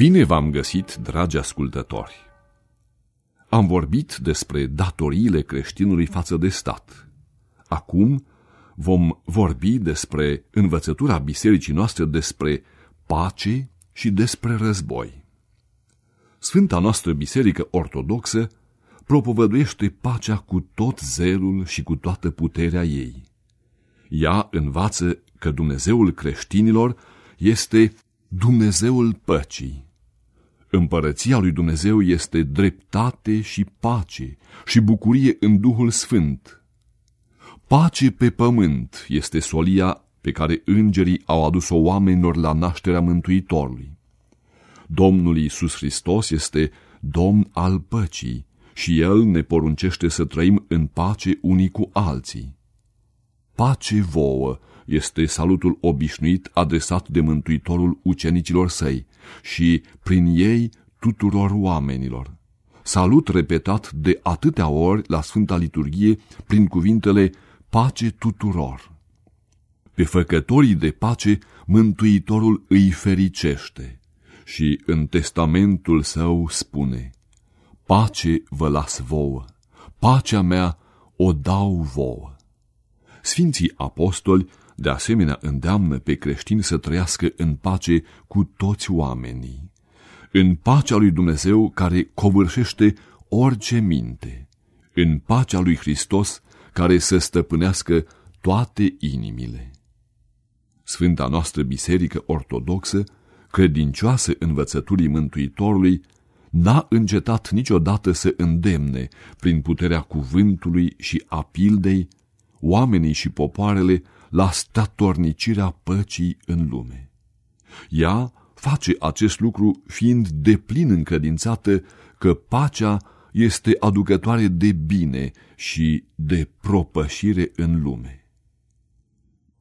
Bine v-am găsit, dragi ascultători! Am vorbit despre datoriile creștinului față de stat. Acum vom vorbi despre învățătura bisericii noastre despre pace și despre război. Sfânta noastră biserică ortodoxă propovăduiește pacea cu tot zelul și cu toată puterea ei. Ea învață că Dumnezeul creștinilor este Dumnezeul păcii. Împărăția lui Dumnezeu este dreptate și pace și bucurie în Duhul Sfânt. Pace pe pământ este solia pe care îngerii au adus-o oamenilor la nașterea Mântuitorului. Domnul Iisus Hristos este Domn al păcii și El ne poruncește să trăim în pace unii cu alții. Pace vouă este salutul obișnuit adresat de Mântuitorul ucenicilor săi și, prin ei, tuturor oamenilor. Salut repetat de atâtea ori la Sfânta Liturghie prin cuvintele pace tuturor. Pe făcătorii de pace, Mântuitorul îi fericește și în testamentul său spune, Pace vă las vouă, pacea mea o dau vouă. Sfinții apostoli de asemenea îndeamnă pe creștini să trăiască în pace cu toți oamenii, în pacea lui Dumnezeu care covârșește orice minte, în pacea lui Hristos care să stăpânească toate inimile. Sfânta noastră biserică ortodoxă, credincioasă învățăturii Mântuitorului, n-a încetat niciodată să îndemne, prin puterea cuvântului și a pildei, oamenii și popoarele la statornicirea păcii în lume. Ea face acest lucru fiind deplin încredințată că pacea este aducătoare de bine și de propășire în lume.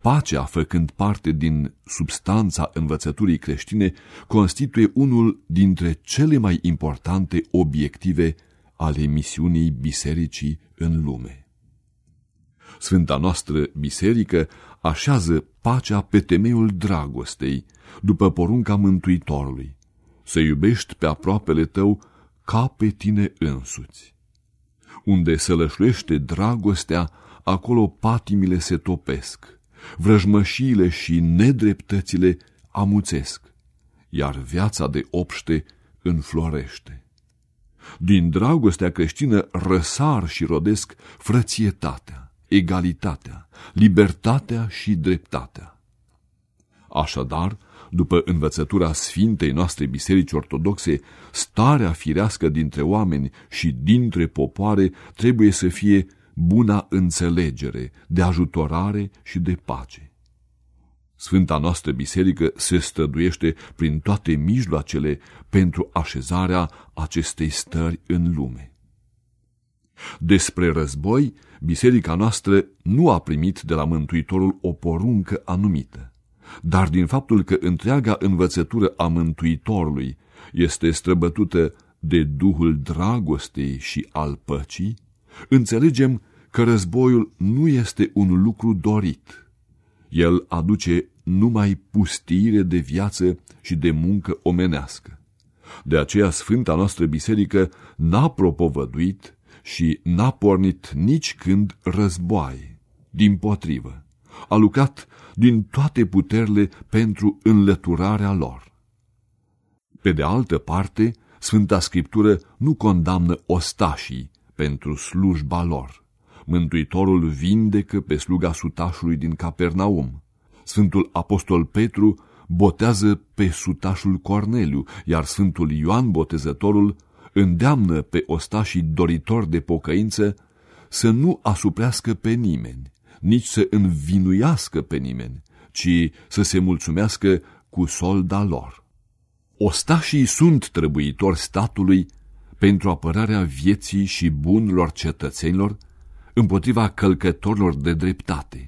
Pacea, făcând parte din substanța învățăturii creștine, constituie unul dintre cele mai importante obiective ale misiunii bisericii în lume. Sfânta noastră biserică așează pacea pe temeiul dragostei, după porunca Mântuitorului. Să iubești pe aproapele tău ca pe tine însuți. Unde sălășluiește dragostea, acolo patimile se topesc, vrăjmășiile și nedreptățile amuțesc, iar viața de obște înflorește. Din dragostea creștină răsar și rodesc frățietatea egalitatea, libertatea și dreptatea. Așadar, după învățătura Sfintei noastre Biserici Ortodoxe, starea firească dintre oameni și dintre popoare trebuie să fie buna înțelegere, de ajutorare și de pace. Sfânta noastră biserică se străduiește prin toate mijloacele pentru așezarea acestei stări în lume. Despre război, biserica noastră nu a primit de la Mântuitorul o poruncă anumită, dar din faptul că întreaga învățătură a Mântuitorului este străbătută de Duhul dragostei și al păcii, înțelegem că războiul nu este un lucru dorit. El aduce numai pustire de viață și de muncă omenească. De aceea Sfânta noastră biserică n-a propovăduit și n-a pornit nici când războaie. Din potrivă, a lucrat din toate puterile pentru înlăturarea lor. Pe de altă parte, Sfânta Scriptură nu condamnă ostașii pentru slujba lor. Mântuitorul vindecă pe sluga sutașului din Capernaum. Sfântul Apostol Petru botează pe sutașul Corneliu, iar Sfântul Ioan Botezătorul îndeamnă pe ostașii doritori de pocăință să nu asuprească pe nimeni, nici să învinuiască pe nimeni, ci să se mulțumească cu solda lor. Ostașii sunt trebuitori statului pentru apărarea vieții și bunilor cetățenilor împotriva călcătorilor de dreptate,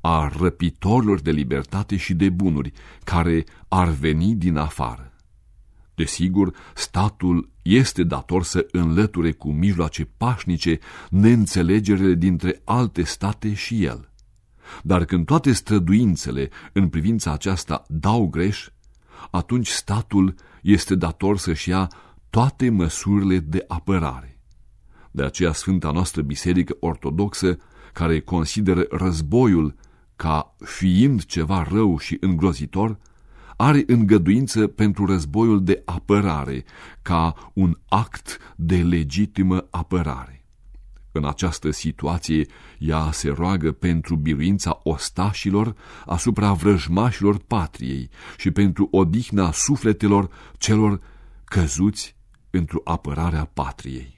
a răpitorilor de libertate și de bunuri care ar veni din afară. Desigur, statul este dator să înlăture cu mijloace pașnice neînțelegerile dintre alte state și el. Dar când toate străduințele în privința aceasta dau greș, atunci statul este dator să-și ia toate măsurile de apărare. De aceea Sfânta noastră Biserică Ortodoxă, care consideră războiul ca fiind ceva rău și îngrozitor, are îngăduință pentru războiul de apărare, ca un act de legitimă apărare. În această situație, ea se roagă pentru biruința ostașilor asupra vrăjmașilor patriei și pentru odihna sufletelor celor căzuți pentru apărarea patriei.